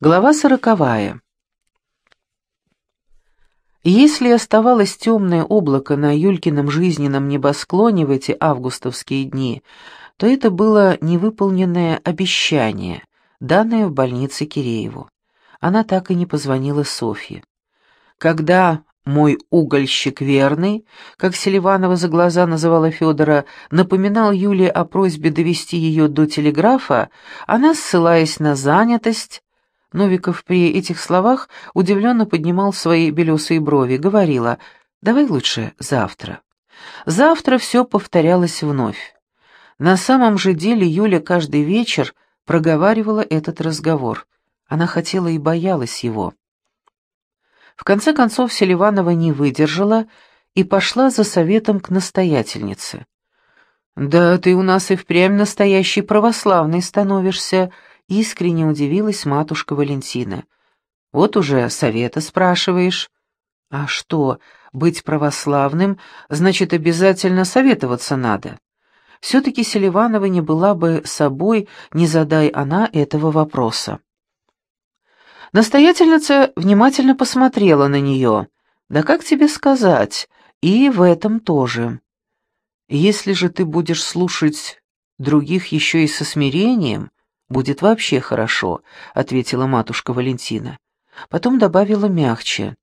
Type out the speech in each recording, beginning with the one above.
Глава сороковая. Если оставалось темное облако на Юлькином жизненном небосклоне в эти августовские дни, то это было невыполненное обещание, данное в больнице Кирееву. Она так и не позвонила Софье. Когда мой угольщик верный, как Селиванова за глаза называла Федора, напоминал Юле о просьбе довести ее до телеграфа, она, ссылаясь на занятость, Новиков при этих словах удивленно поднимал свои белесые брови, говорила «давай лучше завтра». Завтра все повторялось вновь. На самом же деле Юля каждый вечер проговаривала этот разговор. Она хотела и боялась его. В конце концов Селиванова не выдержала и пошла за советом к настоятельнице. «Да ты у нас и впрямь настоящий православный становишься», Искренне удивилась матушка Валентина. «Вот уже совета спрашиваешь». «А что, быть православным, значит, обязательно советоваться надо?» Все-таки Селиванова не была бы собой, не задай она этого вопроса. Настоятельница внимательно посмотрела на нее. «Да как тебе сказать? И в этом тоже. Если же ты будешь слушать других еще и со смирением, будет вообще хорошо», — ответила матушка Валентина. Потом добавила мягче.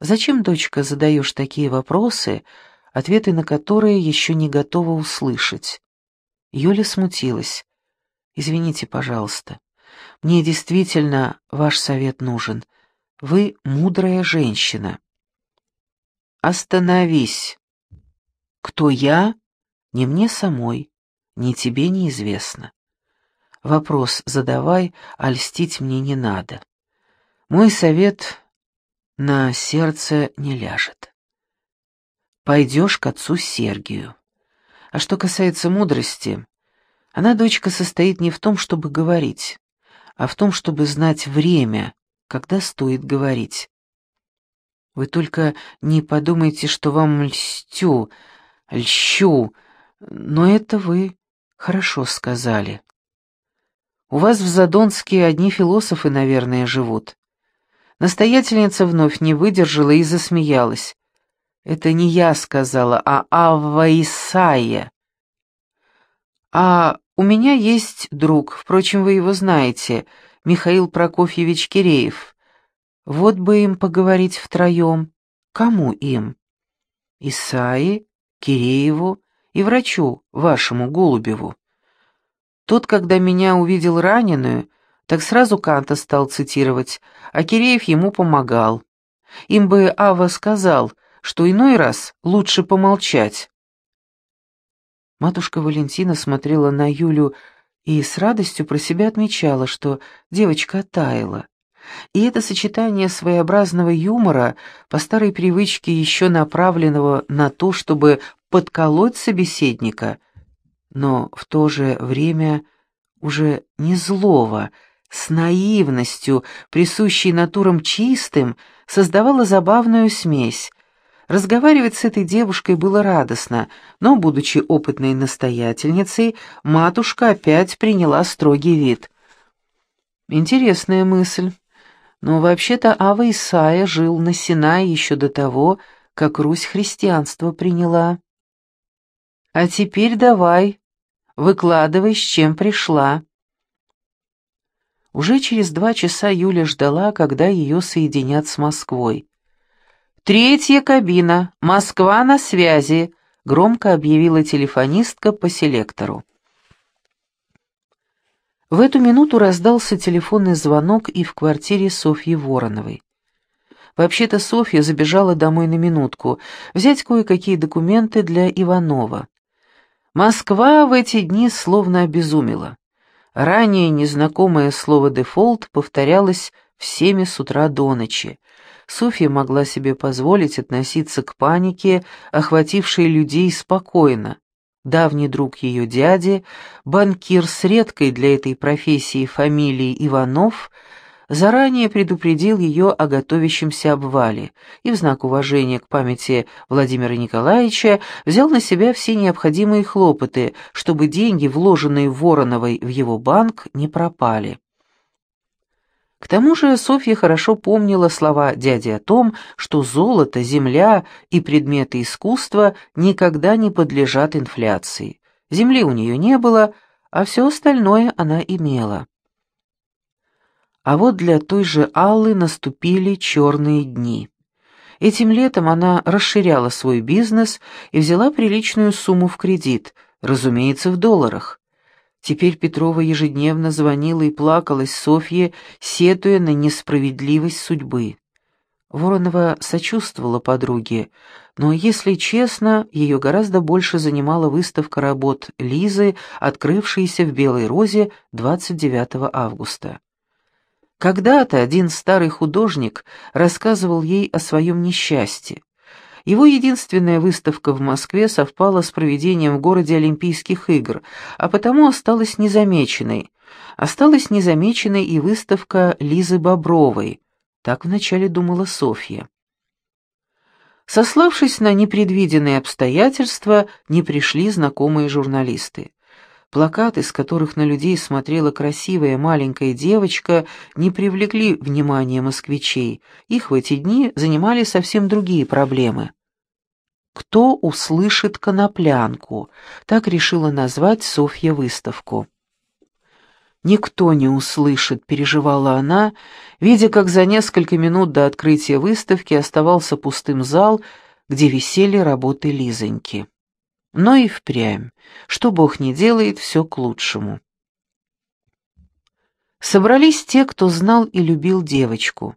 «Зачем, дочка, задаешь такие вопросы, ответы на которые еще не готова услышать?» Юля смутилась. «Извините, пожалуйста. Мне действительно ваш совет нужен. Вы мудрая женщина». «Остановись!» «Кто я? Не мне самой, ни тебе неизвестно. Вопрос задавай, а льстить мне не надо. Мой совет на сердце не ляжет. Пойдешь к отцу Сергию. А что касается мудрости, она, дочка, состоит не в том, чтобы говорить, а в том, чтобы знать время, когда стоит говорить. Вы только не подумайте, что вам льстю, льщу, но это вы хорошо сказали. У вас в Задонске одни философы, наверное, живут». Настоятельница вновь не выдержала и засмеялась. «Это не я сказала, а Авва Исайя». «А у меня есть друг, впрочем, вы его знаете, Михаил Прокофьевич Киреев. Вот бы им поговорить втроем. Кому им?» «Исаи, Кирееву и врачу, вашему Голубеву». Тот, когда меня увидел раненую, так сразу Канта стал цитировать, а Киреев ему помогал. Им бы Ава сказал, что иной раз лучше помолчать. Матушка Валентина смотрела на Юлю и с радостью про себя отмечала, что девочка таяла. И это сочетание своеобразного юмора, по старой привычке еще направленного на то, чтобы подколоть собеседника, но в то же время уже не злого, с наивностью, присущей натурам чистым, создавала забавную смесь. Разговаривать с этой девушкой было радостно, но, будучи опытной настоятельницей, матушка опять приняла строгий вид. Интересная мысль. Но вообще-то Ава Исаия жил на Синае еще до того, как Русь христианство приняла. А теперь давай, Выкладывай, с чем пришла». Уже через два часа Юля ждала, когда ее соединят с Москвой. «Третья кабина. Москва на связи», — громко объявила телефонистка по селектору. В эту минуту раздался телефонный звонок и в квартире Софьи Вороновой. Вообще-то Софья забежала домой на минутку, взять кое-какие документы для Иванова. Москва в эти дни словно обезумела. Ранее незнакомое слово «дефолт» повторялось всеми с утра до ночи. Софья могла себе позволить относиться к панике, охватившей людей спокойно. Давний друг ее дяди, банкир с редкой для этой профессии фамилией Иванов – заранее предупредил ее о готовящемся обвале и в знак уважения к памяти Владимира Николаевича взял на себя все необходимые хлопоты, чтобы деньги, вложенные Вороновой в его банк, не пропали. К тому же Софья хорошо помнила слова дяди о том, что золото, земля и предметы искусства никогда не подлежат инфляции. Земли у нее не было, а все остальное она имела. А вот для той же Аллы наступили черные дни. Этим летом она расширяла свой бизнес и взяла приличную сумму в кредит, разумеется, в долларах. Теперь Петрова ежедневно звонила и плакалась Софье, сетуя на несправедливость судьбы. Воронова сочувствовала подруге, но, если честно, ее гораздо больше занимала выставка работ Лизы, открывшаяся в Белой Розе 29 августа. Когда-то один старый художник рассказывал ей о своем несчастье. Его единственная выставка в Москве совпала с проведением в городе Олимпийских игр, а потому осталась незамеченной. Осталась незамеченной и выставка Лизы Бобровой, так вначале думала Софья. Сославшись на непредвиденные обстоятельства, не пришли знакомые журналисты. Плакаты, с которых на людей смотрела красивая маленькая девочка, не привлекли внимания москвичей. Их в эти дни занимали совсем другие проблемы. «Кто услышит коноплянку?» Так решила назвать Софья выставку. «Никто не услышит», — переживала она, видя, как за несколько минут до открытия выставки оставался пустым зал, где висели работы Лизоньки. Но и впрямь, что Бог не делает, все к лучшему. Собрались те, кто знал и любил девочку.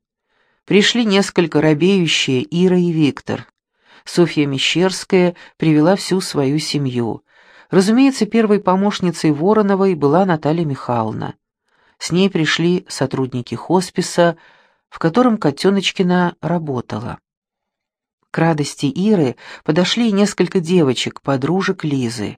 Пришли несколько робеющие Ира и Виктор. Софья Мещерская привела всю свою семью. Разумеется, первой помощницей Вороновой была Наталья Михайловна. С ней пришли сотрудники хосписа, в котором Котеночкина работала. К радости Иры подошли несколько девочек, подружек Лизы.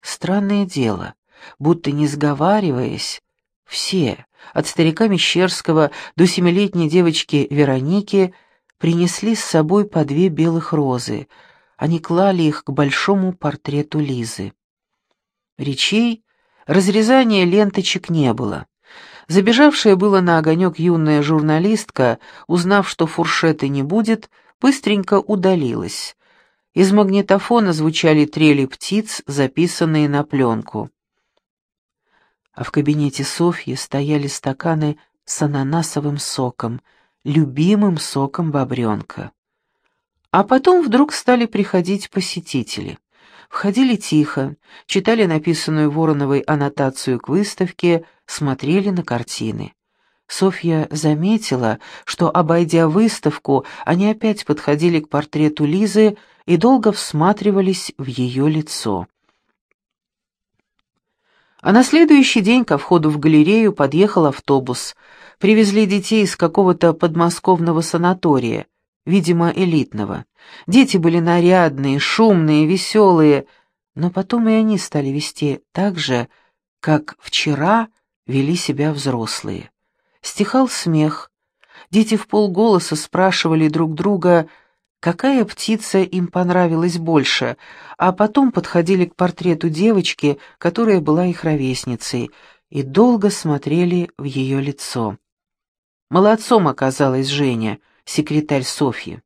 Странное дело, будто не сговариваясь, все, от старика Мещерского до семилетней девочки Вероники, принесли с собой по две белых розы. Они клали их к большому портрету Лизы. Речей, разрезания ленточек не было. Забежавшая была на огонек юная журналистка, узнав, что фуршета не будет, быстренько удалилась. Из магнитофона звучали трели птиц, записанные на пленку. А в кабинете Софьи стояли стаканы с ананасовым соком — любимым соком бобренка. А потом вдруг стали приходить посетители. Входили тихо, читали написанную Вороновой аннотацию к выставке, смотрели на картины. Софья заметила, что, обойдя выставку, они опять подходили к портрету Лизы и долго всматривались в ее лицо. А на следующий день ко входу в галерею подъехал автобус — Привезли детей из какого-то подмосковного санатория, видимо, элитного. Дети были нарядные, шумные, веселые, но потом и они стали вести так же, как вчера вели себя взрослые. Стихал смех. Дети в полголоса спрашивали друг друга, какая птица им понравилась больше, а потом подходили к портрету девочки, которая была их ровесницей, и долго смотрели в ее лицо. Молодцом оказалась Женя, секретарь Софьи.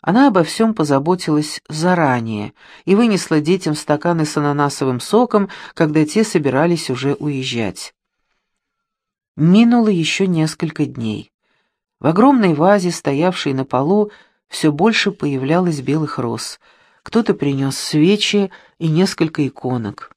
Она обо всем позаботилась заранее и вынесла детям стаканы с ананасовым соком, когда те собирались уже уезжать. Минуло еще несколько дней. В огромной вазе, стоявшей на полу, все больше появлялось белых роз. Кто-то принес свечи и несколько иконок.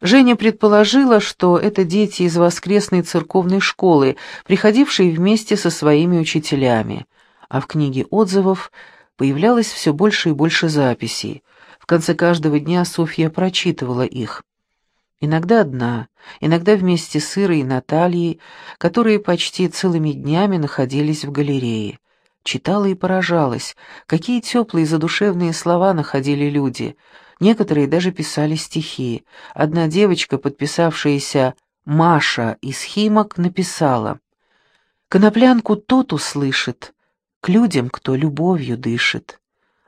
Женя предположила, что это дети из воскресной церковной школы, приходившие вместе со своими учителями. А в книге отзывов появлялось все больше и больше записей. В конце каждого дня Софья прочитывала их. Иногда одна, иногда вместе с Ирой и Натальей, которые почти целыми днями находились в галерее. Читала и поражалась, какие теплые задушевные слова находили люди — Некоторые даже писали стихи. Одна девочка, подписавшаяся «Маша» из Химок, написала «Коноплянку тот услышит, к людям, кто любовью дышит.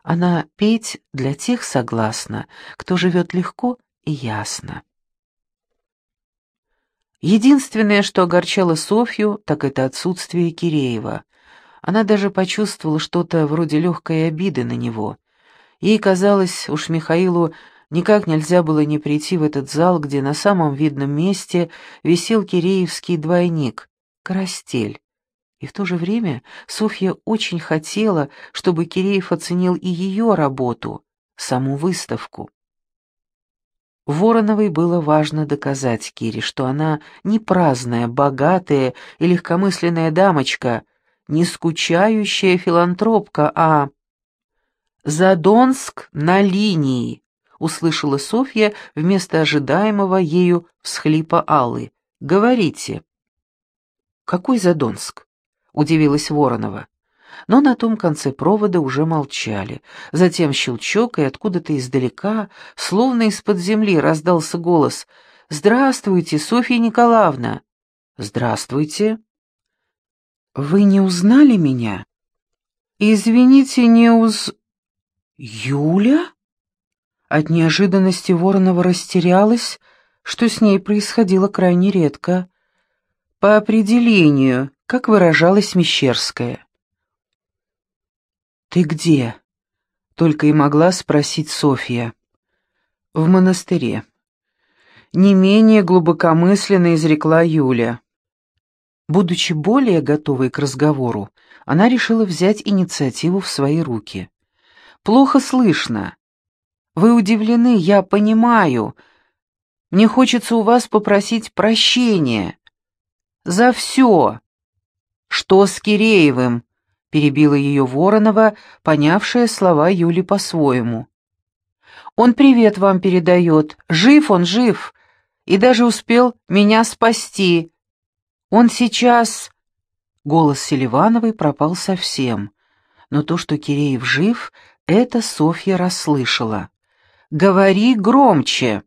Она петь для тех согласна, кто живет легко и ясно». Единственное, что огорчало Софью, так это отсутствие Киреева. Она даже почувствовала что-то вроде легкой обиды на него. Ей казалось, уж Михаилу никак нельзя было не прийти в этот зал, где на самом видном месте висел киреевский двойник — Карастель. И в то же время Софья очень хотела, чтобы Киреев оценил и ее работу, саму выставку. Вороновой было важно доказать Кире, что она не праздная, богатая и легкомысленная дамочка, не скучающая филантропка, а... «Задонск на линии», — услышала Софья вместо ожидаемого ею всхлипа Аллы. «Говорите». «Какой Задонск?» — удивилась Воронова но на том конце провода уже молчали. Затем щелчок, и откуда-то издалека, словно из-под земли, раздался голос «Здравствуйте, Софья Николаевна!» «Здравствуйте!» «Вы не узнали меня?» «Извините, не уз...» «Юля?» От неожиданности Воронова растерялась, что с ней происходило крайне редко. По определению, как выражалась Мещерская. «Ты где?» — только и могла спросить Софья. «В монастыре». Не менее глубокомысленно изрекла Юля. Будучи более готовой к разговору, она решила взять инициативу в свои руки. «Плохо слышно. Вы удивлены, я понимаю. Мне хочется у вас попросить прощения. За все. Что с Киреевым?» Перебила ее Воронова, понявшая слова Юли по-своему. «Он привет вам передает. Жив он, жив. И даже успел меня спасти. Он сейчас...» Голос Селивановой пропал совсем. Но то, что Киреев жив, это Софья расслышала. «Говори громче!»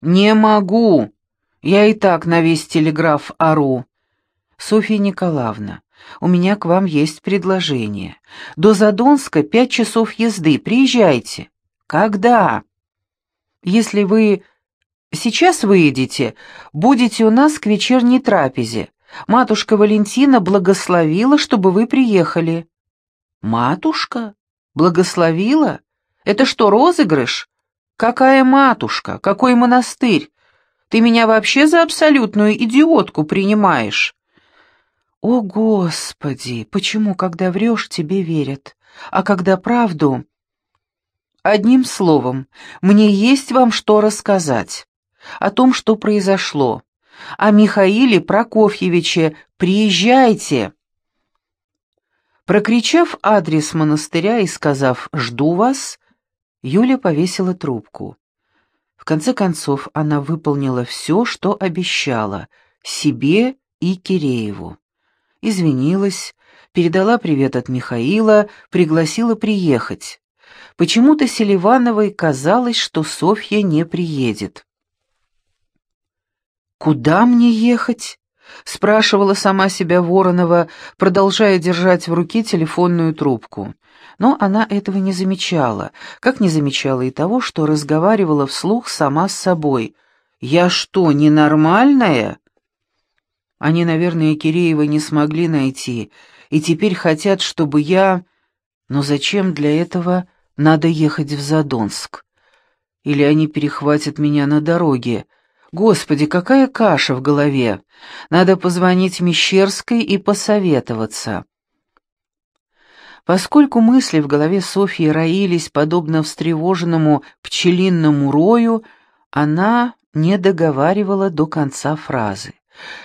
«Не могу! Я и так на весь телеграф ору!» «Софья Николаевна, у меня к вам есть предложение. До Задонска пять часов езды. Приезжайте. Когда? Если вы сейчас выедете, будете у нас к вечерней трапезе. Матушка Валентина благословила, чтобы вы приехали. Матушка? Благословила? Это что, розыгрыш? Какая матушка? Какой монастырь? Ты меня вообще за абсолютную идиотку принимаешь? «О, Господи! Почему, когда врешь, тебе верят, а когда правду...» «Одним словом, мне есть вам что рассказать. О том, что произошло. О Михаиле Прокофьевиче. Приезжайте!» Прокричав адрес монастыря и сказав «Жду вас», Юля повесила трубку. В конце концов, она выполнила все, что обещала, себе и Кирееву извинилась, передала привет от Михаила, пригласила приехать. Почему-то Селивановой казалось, что Софья не приедет. «Куда мне ехать?» — спрашивала сама себя Воронова, продолжая держать в руке телефонную трубку. Но она этого не замечала, как не замечала и того, что разговаривала вслух сама с собой. «Я что, ненормальная?» Они, наверное, Киреева не смогли найти, и теперь хотят, чтобы я... Но зачем для этого надо ехать в Задонск? Или они перехватят меня на дороге? Господи, какая каша в голове! Надо позвонить Мещерской и посоветоваться. Поскольку мысли в голове Софьи роились, подобно встревоженному пчелинному рою, она не договаривала до конца фразы.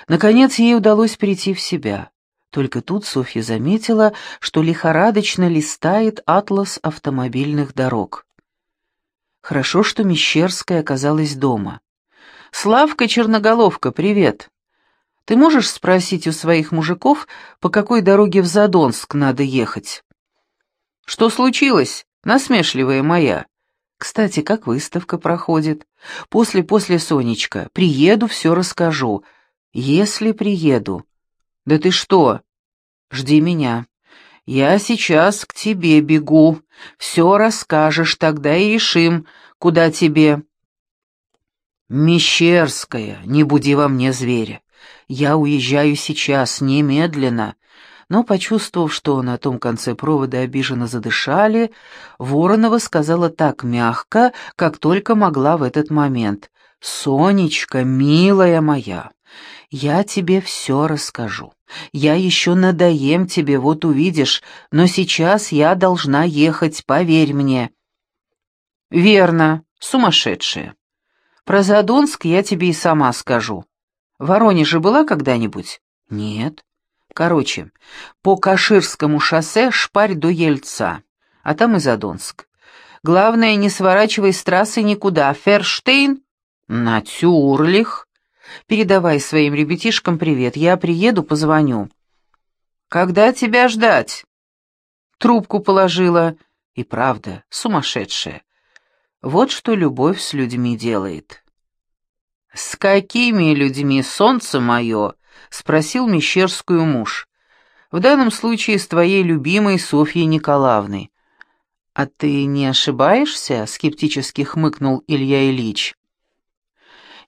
Наконец ей удалось прийти в себя. Только тут Софья заметила, что лихорадочно листает атлас автомобильных дорог. Хорошо, что Мещерская оказалась дома. «Славка Черноголовка, привет! Ты можешь спросить у своих мужиков, по какой дороге в Задонск надо ехать?» «Что случилось, насмешливая моя?» «Кстати, как выставка проходит?» «После-после, Сонечка, приеду, все расскажу. «Если приеду». «Да ты что? Жди меня. Я сейчас к тебе бегу. Все расскажешь, тогда и решим, куда тебе». «Мещерская, не буди во мне зверя. Я уезжаю сейчас, немедленно». Но, почувствовав, что на том конце провода обиженно задышали, Воронова сказала так мягко, как только могла в этот момент. «Сонечка, милая моя, я тебе все расскажу. Я еще надоем тебе, вот увидишь, но сейчас я должна ехать, поверь мне». «Верно, сумасшедшая. Про Задонск я тебе и сама скажу. В Воронеже была когда-нибудь? Нет. Короче, по Каширскому шоссе шпарь до Ельца, а там и Задонск. Главное, не сворачивай с трассы никуда. Ферштейн? Натюрлих. Передавай своим ребятишкам привет. Я приеду, позвоню. Когда тебя ждать? Трубку положила. И правда, сумасшедшая. Вот что любовь с людьми делает. «С какими людьми, солнце мое?» — спросил Мещерскую муж. «В данном случае с твоей любимой Софьей Николаевной». «А ты не ошибаешься?» — скептически хмыкнул Илья Ильич.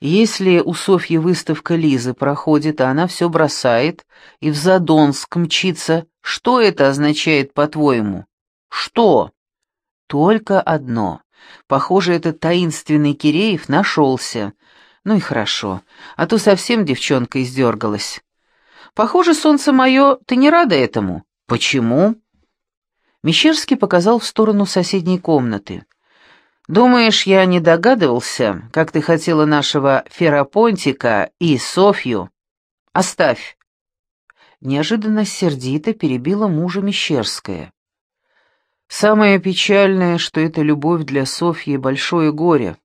«Если у Софьи выставка Лизы проходит, а она все бросает и в Задонск мчится, что это означает, по-твоему?» «Что?» «Только одно. Похоже, этот таинственный Киреев нашелся. Ну и хорошо, а то совсем девчонка издергалась. Похоже, солнце мое, ты не рада этому? Почему? Мещерский показал в сторону соседней комнаты. «Думаешь, я не догадывался, как ты хотела нашего Ферапонтика и Софью? Оставь!» Неожиданно сердито перебила мужа Мещерская. Самое печальное, что эта любовь для Софьи — большое горе.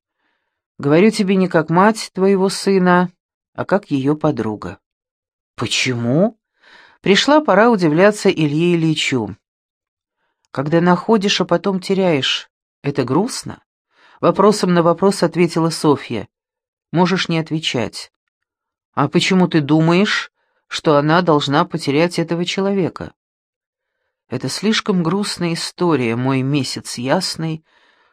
Говорю тебе не как мать твоего сына, а как ее подруга. Почему? Пришла пора удивляться Илье Ильичу. Когда находишь, а потом теряешь, это грустно? Вопросом на вопрос ответила Софья. Можешь не отвечать. А почему ты думаешь, что она должна потерять этого человека? Это слишком грустная история, мой месяц ясный,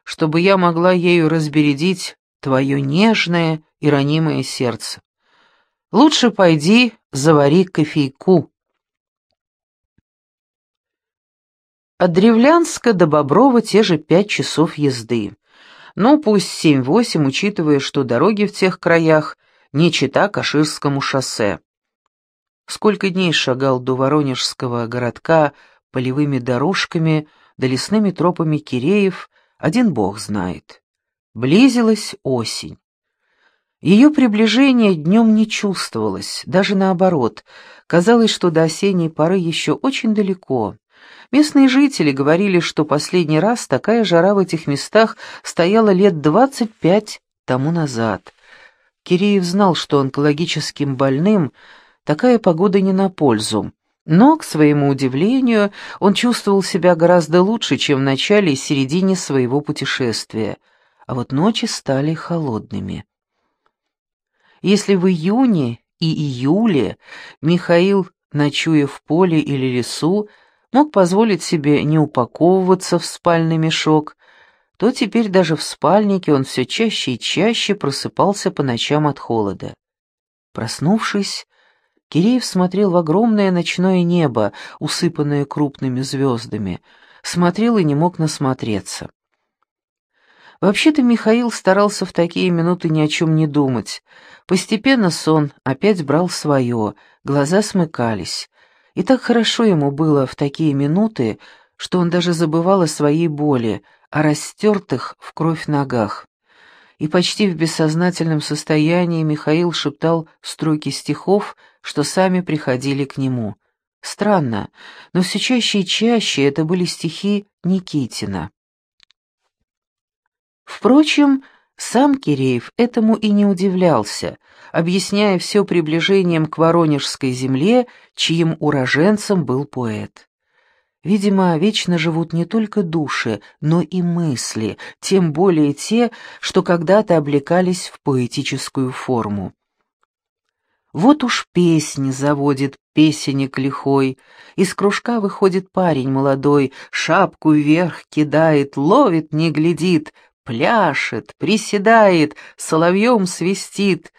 чтобы я могла ею разбередить твое нежное и ранимое сердце. Лучше пойди завари кофейку. От Древлянска до Боброва те же пять часов езды. Ну, пусть семь-восемь, учитывая, что дороги в тех краях не чита Каширскому шоссе. Сколько дней шагал до Воронежского городка полевыми дорожками да лесными тропами Киреев, один бог знает. Близилась осень. Ее приближение днем не чувствовалось, даже наоборот. Казалось, что до осенней поры еще очень далеко. Местные жители говорили, что последний раз такая жара в этих местах стояла лет двадцать пять тому назад. Киреев знал, что онкологическим больным такая погода не на пользу. Но, к своему удивлению, он чувствовал себя гораздо лучше, чем в начале и середине своего путешествия, а вот ночи стали холодными. Если в июне и июле Михаил, ночуя в поле или лесу, мог позволить себе не упаковываться в спальный мешок, то теперь даже в спальнике он все чаще и чаще просыпался по ночам от холода. Проснувшись, Киреев смотрел в огромное ночное небо, усыпанное крупными звездами, смотрел и не мог насмотреться. Вообще-то Михаил старался в такие минуты ни о чем не думать. Постепенно сон опять брал свое, глаза смыкались. И так хорошо ему было в такие минуты, что он даже забывал о своей боли, о растертых в кровь ногах и почти в бессознательном состоянии Михаил шептал строки стихов, что сами приходили к нему. Странно, но все чаще и чаще это были стихи Никитина. Впрочем, сам Киреев этому и не удивлялся, объясняя все приближением к Воронежской земле, чьим уроженцем был поэт. Видимо, вечно живут не только души, но и мысли, тем более те, что когда-то облекались в поэтическую форму. Вот уж песни заводит песенник лихой, из кружка выходит парень молодой, шапку вверх кидает, ловит, не глядит, пляшет, приседает, соловьем свистит.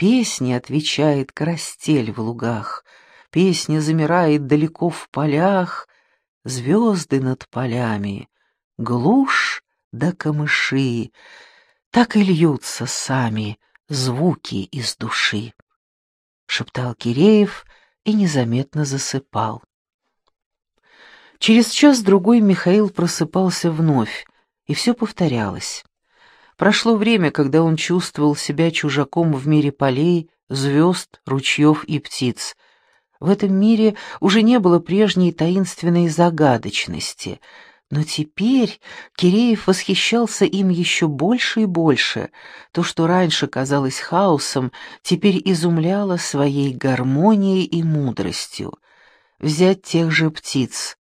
Песни отвечает карастель в лугах, песня замирает далеко в полях, звезды над полями, глушь да камыши, так и льются сами звуки из души. Шептал Киреев и незаметно засыпал. Через час-другой Михаил просыпался вновь, и все повторялось. Прошло время, когда он чувствовал себя чужаком в мире полей, звезд, ручьев и птиц. В этом мире уже не было прежней таинственной загадочности, но теперь Киреев восхищался им еще больше и больше. То, что раньше казалось хаосом, теперь изумляло своей гармонией и мудростью. Взять тех же птиц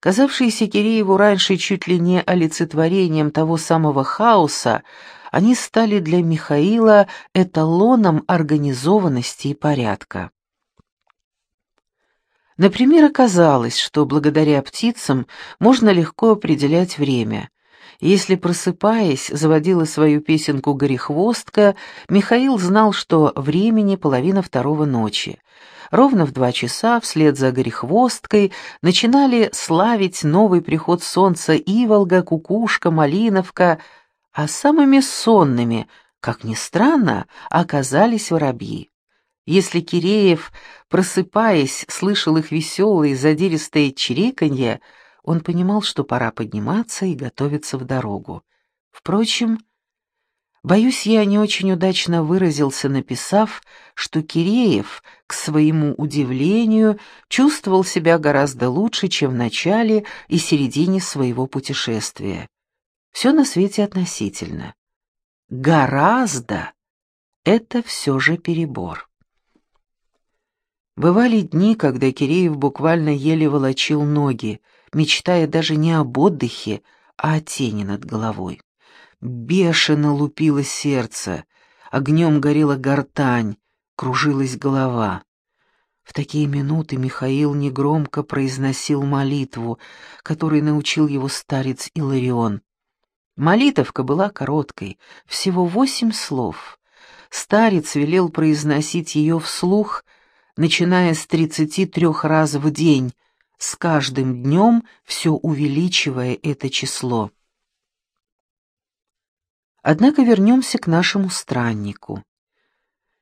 казавшиеся Кирееву раньше чуть ли не олицетворением того самого хаоса, они стали для Михаила эталоном организованности и порядка. Например, оказалось, что благодаря птицам можно легко определять время. Если, просыпаясь, заводила свою песенку «Горехвостка», Михаил знал, что времени половина второго ночи. Ровно в два часа, вслед за горехвосткой, начинали славить новый приход солнца Иволга, Кукушка, Малиновка, а самыми сонными, как ни странно, оказались воробьи. Если Киреев, просыпаясь, слышал их веселые задиристые чириканье, он понимал, что пора подниматься и готовиться в дорогу. Впрочем, Боюсь, я не очень удачно выразился, написав, что Киреев, к своему удивлению, чувствовал себя гораздо лучше, чем в начале и середине своего путешествия. Все на свете относительно. Гораздо — это все же перебор. Бывали дни, когда Киреев буквально еле волочил ноги, мечтая даже не об отдыхе, а о тени над головой. Бешено лупило сердце, огнем горела гортань, кружилась голова. В такие минуты Михаил негромко произносил молитву, которой научил его старец Иларион. Молитовка была короткой, всего восемь слов. Старец велел произносить ее вслух, начиная с тридцати трех раз в день, с каждым днем все увеличивая это число. Однако вернемся к нашему страннику.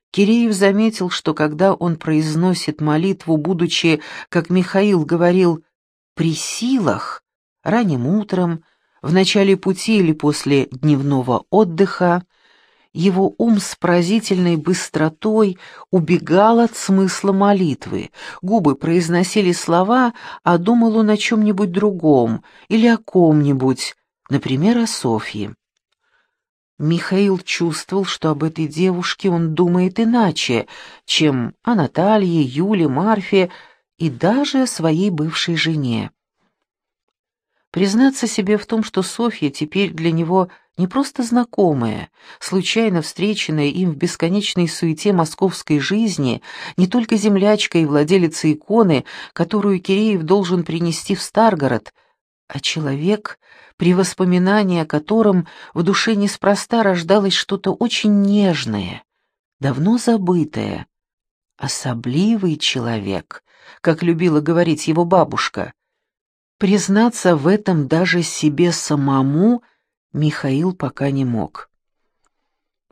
Киреев заметил, что когда он произносит молитву, будучи, как Михаил говорил, при силах, ранним утром, в начале пути или после дневного отдыха, его ум с поразительной быстротой убегал от смысла молитвы, губы произносили слова, а думал он о чем-нибудь другом или о ком-нибудь, например, о Софье. Михаил чувствовал, что об этой девушке он думает иначе, чем о Наталье, Юле, Марфе и даже о своей бывшей жене. Признаться себе в том, что Софья теперь для него не просто знакомая, случайно встреченная им в бесконечной суете московской жизни, не только землячка и владелица иконы, которую Киреев должен принести в Старгород, а человек, при воспоминании о котором в душе неспроста рождалось что-то очень нежное, давно забытое. Особливый человек, как любила говорить его бабушка. Признаться в этом даже себе самому Михаил пока не мог.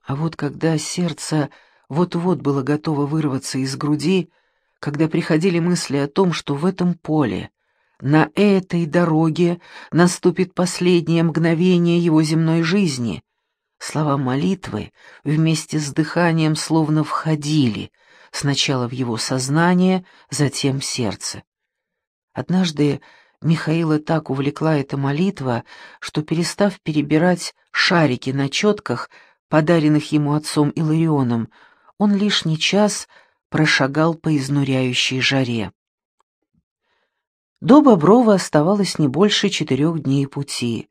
А вот когда сердце вот-вот было готово вырваться из груди, когда приходили мысли о том, что в этом поле, на этой дороге наступит последнее мгновение его земной жизни. Слова молитвы вместе с дыханием словно входили, сначала в его сознание, затем в сердце. Однажды Михаила так увлекла эта молитва, что, перестав перебирать шарики на четках, подаренных ему отцом Иларионом, он лишний час прошагал по изнуряющей жаре. До Боброва оставалось не больше четырех дней пути.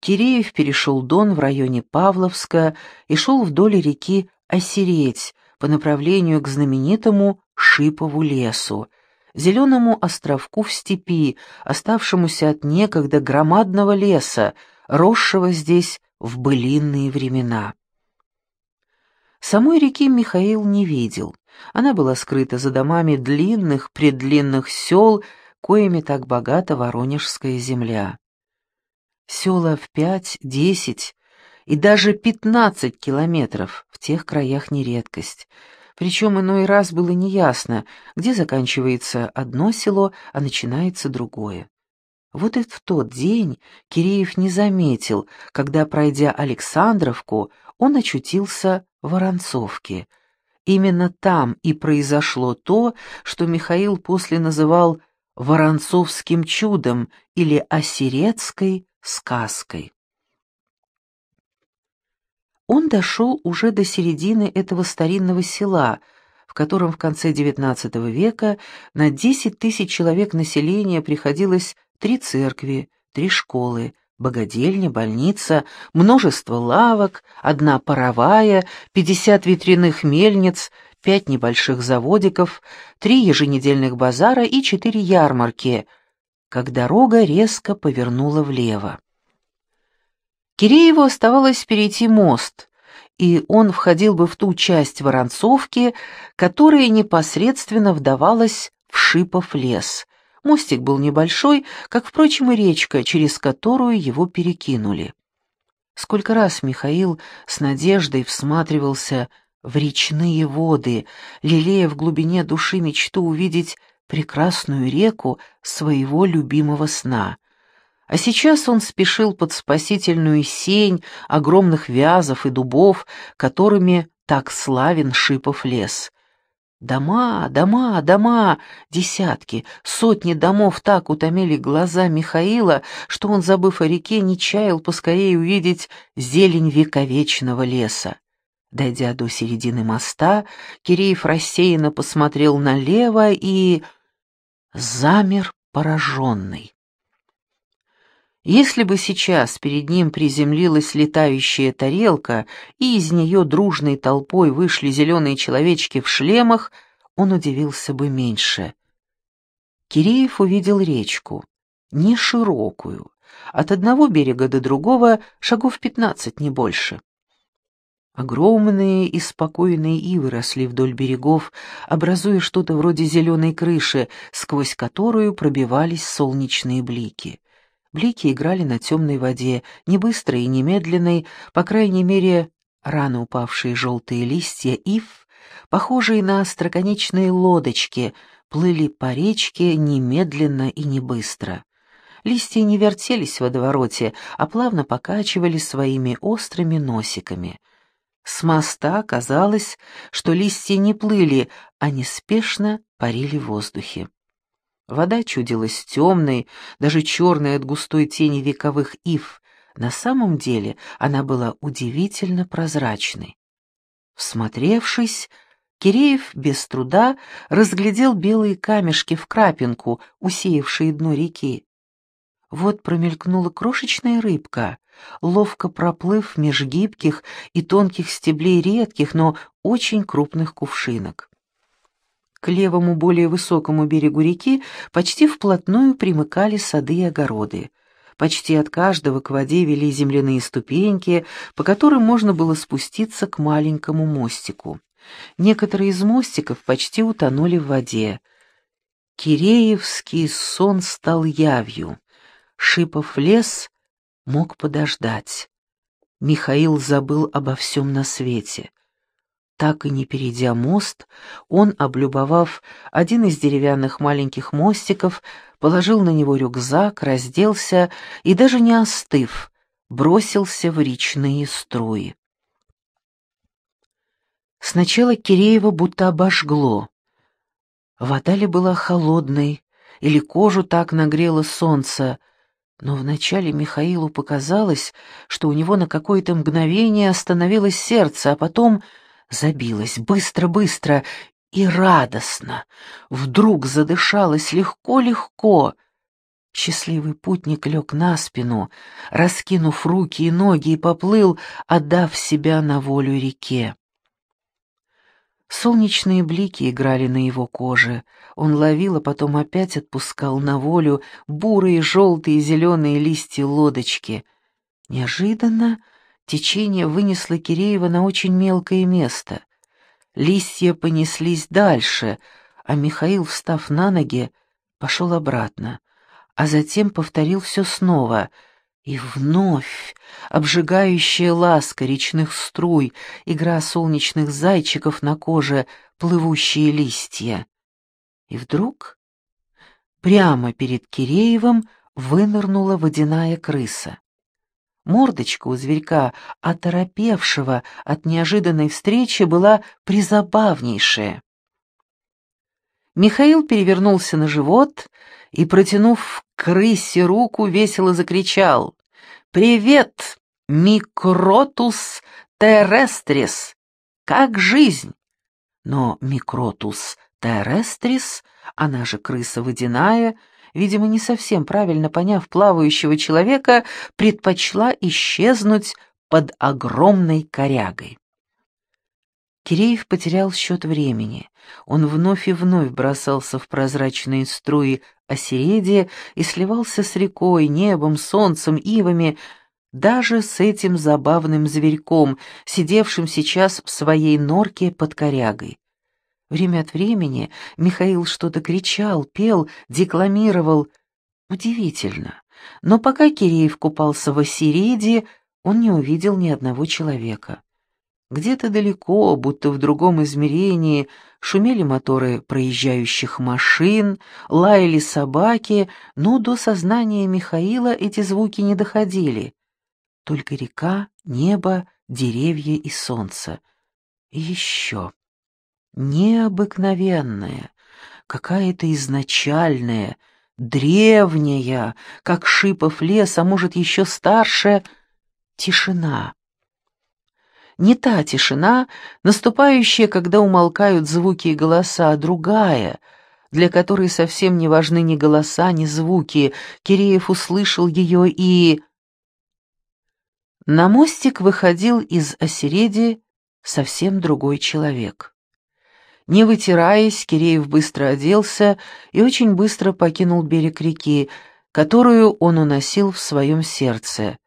Киреев перешел Дон в районе Павловска и шел вдоль реки Осереть по направлению к знаменитому Шипову лесу, зеленому островку в степи, оставшемуся от некогда громадного леса, росшего здесь в былинные времена. Самой реки Михаил не видел. Она была скрыта за домами длинных, предлинных сел, коими так богата Воронежская земля. Села в пять, десять и даже пятнадцать километров в тех краях не редкость. Причем иной раз было неясно, где заканчивается одно село, а начинается другое. Вот и в тот день Киреев не заметил, когда, пройдя Александровку, он очутился в Воронцовке. Именно там и произошло то, что Михаил после называл «воронцовским чудом» или «осирецкой сказкой». Он дошел уже до середины этого старинного села, в котором в конце XIX века на 10 тысяч человек населения приходилось три церкви, три школы, богадельня, больница, множество лавок, одна паровая, пятьдесят ветряных мельниц, пять небольших заводиков, три еженедельных базара и четыре ярмарки, как дорога резко повернула влево. Кирееву оставалось перейти мост, и он входил бы в ту часть Воронцовки, которая непосредственно вдавалась в Шипов лес, Мостик был небольшой, как, впрочем, и речка, через которую его перекинули. Сколько раз Михаил с надеждой всматривался в речные воды, лелея в глубине души мечту увидеть прекрасную реку своего любимого сна. А сейчас он спешил под спасительную сень огромных вязов и дубов, которыми так славен Шипов лес. Дома, дома, дома, десятки, сотни домов так утомили глаза Михаила, что он, забыв о реке, не чаял поскорее увидеть зелень вековечного леса. Дойдя до середины моста, Киреев рассеянно посмотрел налево и... замер пораженный. Если бы сейчас перед ним приземлилась летающая тарелка, и из нее дружной толпой вышли зеленые человечки в шлемах, он удивился бы меньше. Киреев увидел речку, не широкую, от одного берега до другого шагов пятнадцать, не больше. Огромные и спокойные ивы росли вдоль берегов, образуя что-то вроде зеленой крыши, сквозь которую пробивались солнечные блики. Блики играли на темной воде, не быстрой и не медленной, по крайней мере, рано упавшие желтые листья ив, похожие на остроконечные лодочки, плыли по речке немедленно и не быстро. Листья не вертелись в водовороте, а плавно покачивали своими острыми носиками. С моста казалось, что листья не плыли, а неспешно парили в воздухе. Вода чудилась темной, даже черной от густой тени вековых ив. На самом деле она была удивительно прозрачной. Всмотревшись, Киреев без труда разглядел белые камешки в крапинку, усеявшие дно реки. Вот промелькнула крошечная рыбка, ловко проплыв меж гибких и тонких стеблей редких, но очень крупных кувшинок. К левому, более высокому берегу реки почти вплотную примыкали сады и огороды. Почти от каждого к воде вели земляные ступеньки, по которым можно было спуститься к маленькому мостику. Некоторые из мостиков почти утонули в воде. Киреевский сон стал явью. Шипов лес мог подождать. Михаил забыл обо всем на свете. Так и не перейдя мост, он, облюбовав один из деревянных маленьких мостиков, положил на него рюкзак, разделся и, даже не остыв, бросился в речные струи. Сначала Киреева будто обожгло. Вода ли была холодной, или кожу так нагрело солнце, но вначале Михаилу показалось, что у него на какое-то мгновение остановилось сердце, а потом забилось быстро-быстро и радостно. Вдруг задышалось легко-легко. Счастливый путник лег на спину, раскинув руки и ноги, и поплыл, отдав себя на волю реке. Солнечные блики играли на его коже. Он ловил, а потом опять отпускал на волю бурые, желтые и зеленые листья лодочки. Неожиданно Течение вынесло Киреева на очень мелкое место. Листья понеслись дальше, а Михаил, встав на ноги, пошел обратно, а затем повторил все снова — и вновь обжигающая ласка речных струй, игра солнечных зайчиков на коже, плывущие листья. И вдруг прямо перед Киреевым вынырнула водяная крыса. Мордочка у зверька, оторопевшего от неожиданной встречи, была призабавнейшая. Михаил перевернулся на живот и, протянув крысе руку, весело закричал «Привет, микротус терестрис! Как жизнь?» Но микротус терестрис, она же крыса водяная, видимо, не совсем правильно поняв плавающего человека, предпочла исчезнуть под огромной корягой. Киреев потерял счет времени. Он вновь и вновь бросался в прозрачные струи осередия и сливался с рекой, небом, солнцем, ивами, даже с этим забавным зверьком, сидевшим сейчас в своей норке под корягой. Время от времени Михаил что-то кричал, пел, декламировал. Удивительно. Но пока Киреев купался в осередии, он не увидел ни одного человека. Где-то далеко, будто в другом измерении, шумели моторы проезжающих машин, лаяли собаки, но до сознания Михаила эти звуки не доходили. Только река, небо, деревья и солнце. И еще. Необыкновенная, какая-то изначальная, древняя, как шипов лес, а может еще старше, тишина не та тишина, наступающая, когда умолкают звуки и голоса, а другая, для которой совсем не важны ни голоса, ни звуки. Киреев услышал ее и... На мостик выходил из осереди совсем другой человек. Не вытираясь, Киреев быстро оделся и очень быстро покинул берег реки, которую он уносил в своем сердце.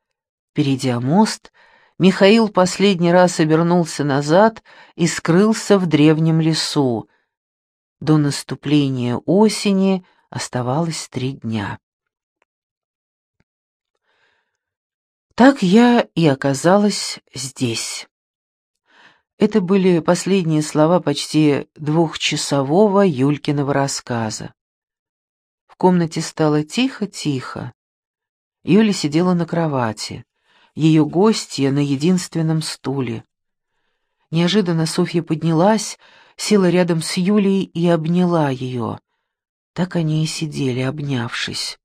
Перейдя мост, Михаил последний раз обернулся назад и скрылся в древнем лесу. До наступления осени оставалось три дня. Так я и оказалась здесь. Это были последние слова почти двухчасового Юлькиного рассказа. В комнате стало тихо-тихо. Юля сидела на кровати ее гостья на единственном стуле. Неожиданно Софья поднялась, села рядом с Юлей и обняла ее. Так они и сидели, обнявшись.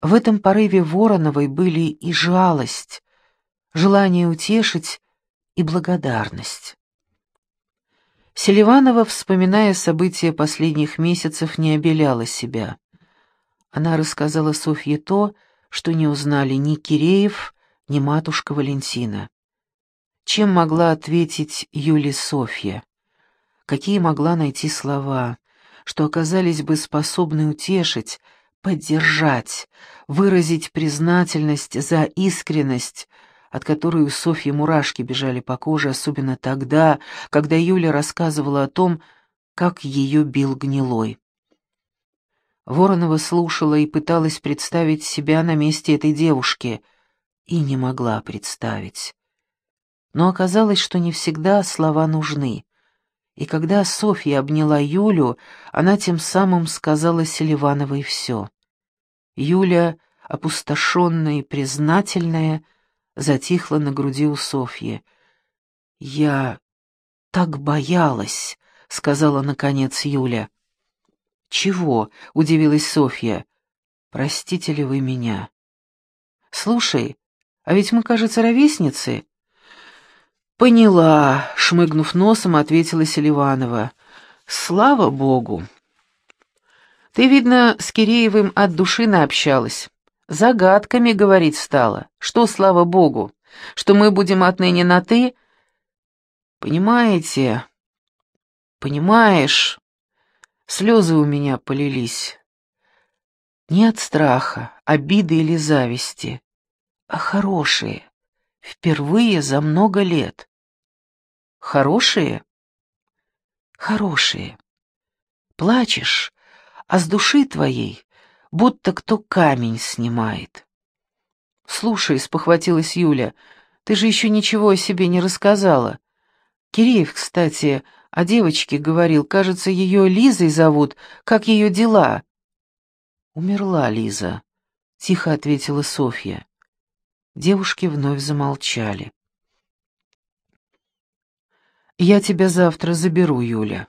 В этом порыве Вороновой были и жалость, желание утешить и благодарность. Селиванова, вспоминая события последних месяцев, не обеляла себя. Она рассказала Софье то, что не узнали ни Киреев, ни матушка Валентина. Чем могла ответить Юлия Софья? Какие могла найти слова, что оказались бы способны утешить, поддержать, выразить признательность за искренность, от которой у Софьи мурашки бежали по коже, особенно тогда, когда Юля рассказывала о том, как ее бил гнилой. Воронова слушала и пыталась представить себя на месте этой девушки, и не могла представить. Но оказалось, что не всегда слова нужны. И когда Софья обняла Юлю, она тем самым сказала Селивановой все. Юля, опустошенная и признательная, затихла на груди у Софьи. «Я так боялась», — сказала наконец Юля. «Чего?» — удивилась Софья. «Простите ли вы меня?» «Слушай, а ведь мы, кажется, ровесницы». «Поняла», — шмыгнув носом, ответила Селиванова. «Слава Богу!» «Ты, видно, с Киреевым от души наобщалась. Загадками говорить стала. Что, слава Богу, что мы будем отныне на «ты»?» «Понимаете, понимаешь...» Слезы у меня полились. Не от страха, обиды или зависти, а хорошие, Впервые за много лет. Хорошие? Хорошие. Плачешь, а с души твоей будто кто камень снимает. «Слушай», — спохватилась Юля, — «ты же еще ничего о себе не рассказала. Киреев, кстати, о девочке говорил, кажется, ее Лизой зовут. Как ее дела?» «Умерла Лиза», — тихо ответила Софья. Девушки вновь замолчали. «Я тебя завтра заберу, Юля.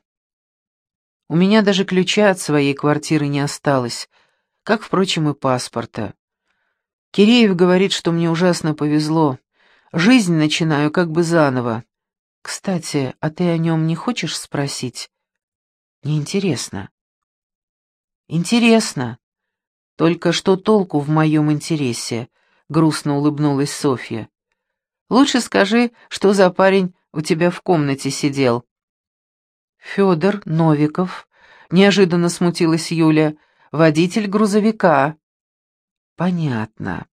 У меня даже ключа от своей квартиры не осталось, как, впрочем, и паспорта. Киреев говорит, что мне ужасно повезло. Жизнь начинаю как бы заново. Кстати, а ты о нем не хочешь спросить? Неинтересно. Интересно. Только что толку в моем интересе? Грустно улыбнулась Софья. Лучше скажи, что за парень у тебя в комнате сидел. Федор Новиков. Неожиданно смутилась Юля. Водитель грузовика. Понятно.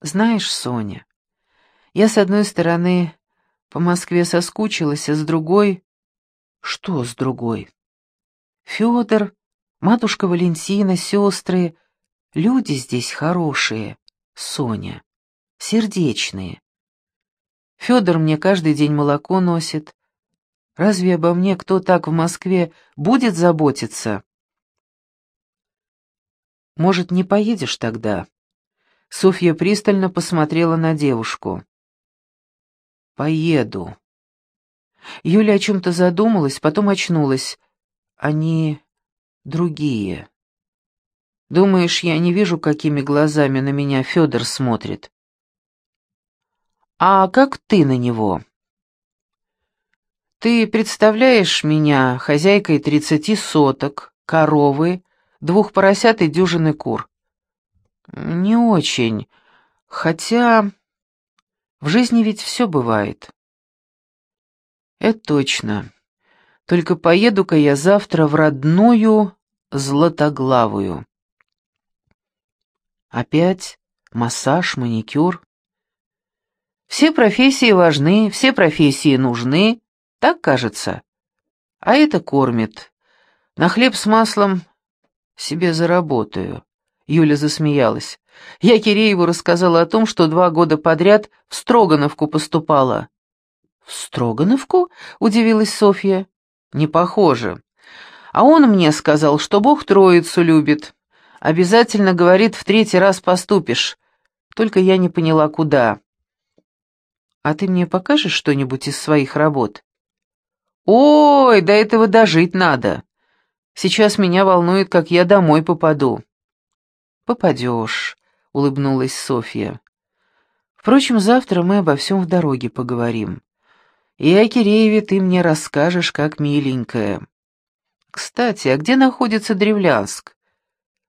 Знаешь, Соня, я с одной стороны по Москве соскучилась, а с другой... Что с другой? Федор, матушка Валентина, сестры, люди здесь хорошие, Соня, сердечные. Федор мне каждый день молоко носит. Разве обо мне кто так в Москве будет заботиться? Может, не поедешь тогда?» Софья пристально посмотрела на девушку. «Поеду». Юля о чем-то задумалась, потом очнулась. «Они другие». «Думаешь, я не вижу, какими глазами на меня Федор смотрит?» «А как ты на него?» «Ты представляешь меня хозяйкой тридцати соток, коровы, двух поросят и дюжины кур. Не очень, хотя в жизни ведь все бывает. Это точно. Только поеду-ка я завтра в родную Златоглавую. Опять массаж, маникюр. Все профессии важны, все профессии нужны, так кажется. А это кормит. На хлеб с маслом себе заработаю». Юля засмеялась. «Я Кирееву рассказала о том, что два года подряд в Строгановку поступала». «В Строгановку?» — удивилась Софья. «Не похоже. А он мне сказал, что Бог Троицу любит. Обязательно, говорит, в третий раз поступишь. Только я не поняла, куда». «А ты мне покажешь что-нибудь из своих работ?» «Ой, до этого дожить надо. Сейчас меня волнует, как я домой попаду». «Попадешь», — улыбнулась Софья. «Впрочем, завтра мы обо всем в дороге поговорим. И о Кирееве ты мне расскажешь, как миленькая. Кстати, а где находится Древлянск?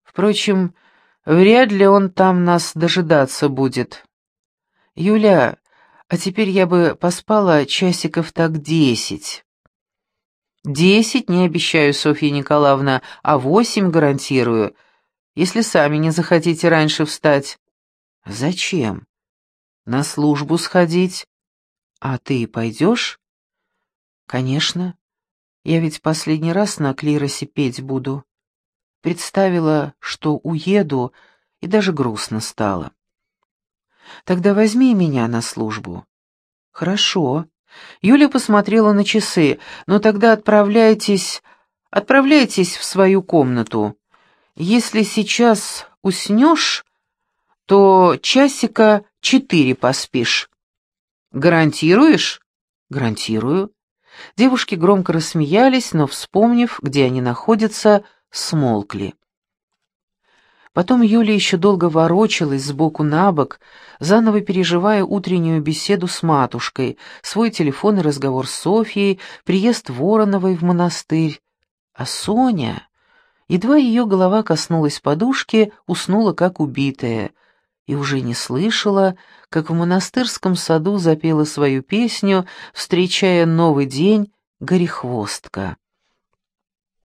Впрочем, вряд ли он там нас дожидаться будет. Юля, а теперь я бы поспала часиков так десять». Десять не обещаю, Софья Николаевна, а восемь гарантирую, если сами не захотите раньше встать. Зачем? На службу сходить. А ты пойдешь? Конечно. Я ведь последний раз на клиросе петь буду. Представила, что уеду, и даже грустно стало. Тогда возьми меня на службу. Хорошо. Юля посмотрела на часы. «Но тогда отправляйтесь... отправляйтесь в свою комнату. Если сейчас уснешь, то часика четыре поспишь». «Гарантируешь?» «Гарантирую». Девушки громко рассмеялись, но, вспомнив, где они находятся, смолкли. Потом Юля еще долго ворочалась сбоку на бок, заново переживая утреннюю беседу с матушкой, свой телефонный разговор с Софьей, приезд Вороновой в монастырь. А Соня... Едва ее голова коснулась подушки, уснула как убитая, и уже не слышала, как в монастырском саду запела свою песню, встречая новый день, горехвостка.